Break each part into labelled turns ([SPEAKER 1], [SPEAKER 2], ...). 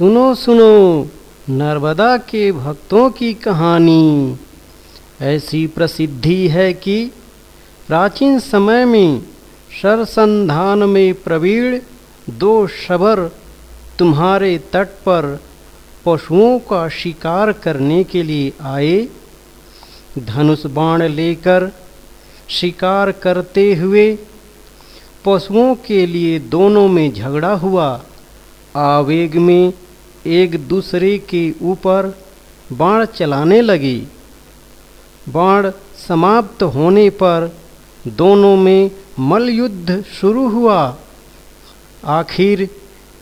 [SPEAKER 1] सुनो सुनो, नर्मदा के भक्तों की कहानी। ऐसी प्रसिद्धि है कि प्राचीन समय में सरसंधान में प्रवीण दो शबर तुम्हारे तट पर पशुओं का शिकार करने के लिए आए। धनुष बाण लेकर शिकार करते हुए पशुओं के लिए दोनों में झगड़ा हुआ। आवेग में एक दूसरे के ऊपर बाण चलाने लगी। बाण समाप्त होने पर दोनों में मलयुद्ध शुरू हुआ। आखिर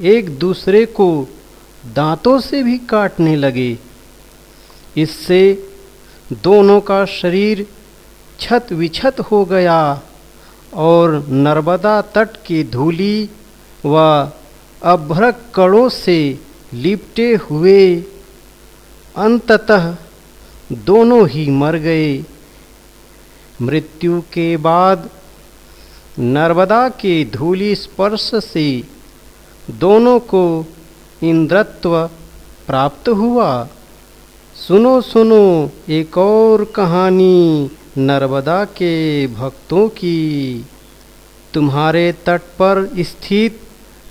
[SPEAKER 1] एक दूसरे को दांतों से भी काटने लगे। इससे दोनों का शरीर छत विछत हो गया और नर्मदा तट की धूली व अभ्रक कड़ों से लिपटे हुए। अंततः दोनों ही मर गए। मृत्यु के बाद नर्मदा के धूली स्पर्श से दोनों को इंद्रत्व प्राप्त हुआ। सुनो सुनो एक और कहानी नर्मदा के भक्तों की। तुम्हारे तट पर स्थित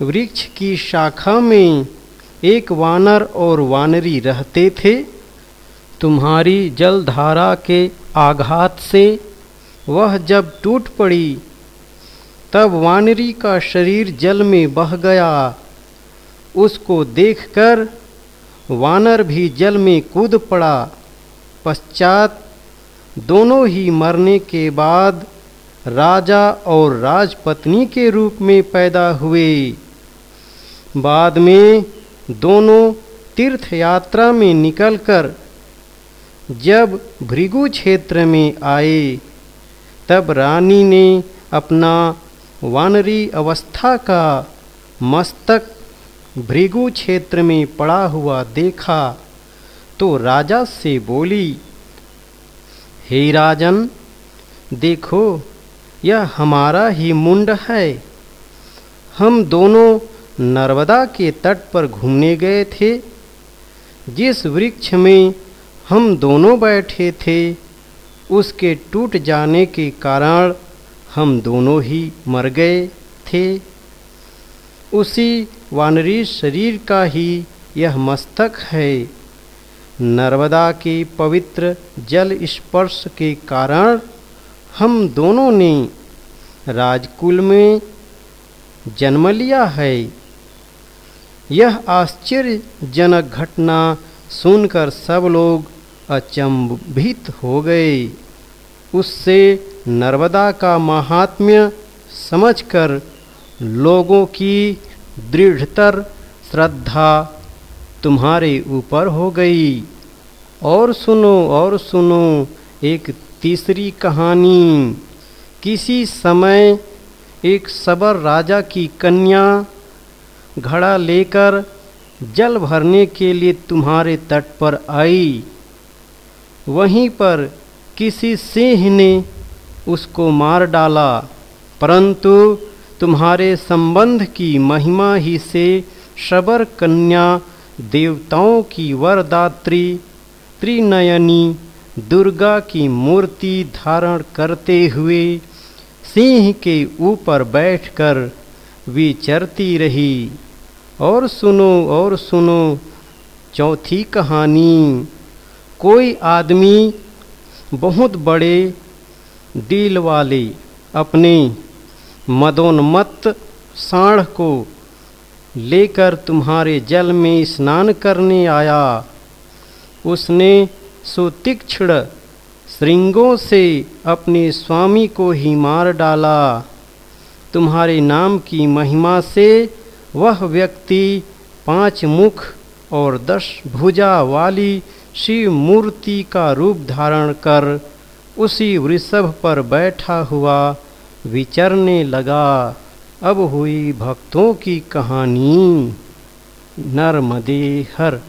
[SPEAKER 1] वृक्ष की शाखा में एक वानर और वानरी रहते थे। तुम्हारी जलधारा के आघात से वह जब टूट पड़ी, तब वानरी का शरीर जल में बह गया। उसको देखकर वानर भी जल में कूद पड़ा। पश्चात दोनों ही मरने के बाद राजा और राजपत्नी के रूप में पैदा हुए। बाद में दोनों तीर्थ यात्रा में निकलकर जब भृगु क्षेत्र में आए, तब रानी ने अपना वानरी अवस्था का मस्तक भृगु क्षेत्र में पड़ा हुआ देखा तो राजा से बोली, हे राजन, देखो, यह हमारा ही मुंड है। हम दोनों नर्मदा के तट पर घूमने गए थे। जिस वृक्ष में हम दोनों बैठे थे, उसके टूट जाने के कारण हम दोनों ही मर गए थे। उसी वानरी शरीर का ही यह मस्तक है। नर्मदा के पवित्र जल स्पर्श के कारण हम दोनों ने राजकुल में जन्म लिया है। यह आश्चर्यजनक घटना सुनकर सब लोग अचंभित हो गए। उससे नर्मदा का महात्म्य समझकर लोगों की दृढ़तर, श्रद्धा तुम्हारे ऊपर हो गई। और सुनो और सुनो, एक तीसरी कहानी। किसी समय एक सबर राजा की कन्या घड़ा लेकर जल भरने के लिए तुम्हारे तट पर आई। वहीं पर किसी सिंह ने उसको मार डाला, परंतु तुम्हारे संबंध की महिमा ही से शबर कन्या देवताओं की वरदात्री त्रिनयनी दुर्गा की मूर्ति धारण करते हुए सिंह के ऊपर बैठकर विचरती रही। और सुनो और सुनो, चौथी कहानी। कोई आदमी बहुत बड़े दिल वाले अपने मदोन्मत्त साढ़ को लेकर तुम्हारे जल में स्नान करने आया। उसने सुतीक्ष्ण श्रृंगों से अपने स्वामी को ही मार डाला। तुम्हारे नाम की महिमा से वह व्यक्ति पाँच मुख और दस भुजा वाली शिव मूर्ति का रूप धारण कर उसी वृषभ पर बैठा हुआ विचरने लगा। अब हुई भक्तों की कहानी। नर्मदे हर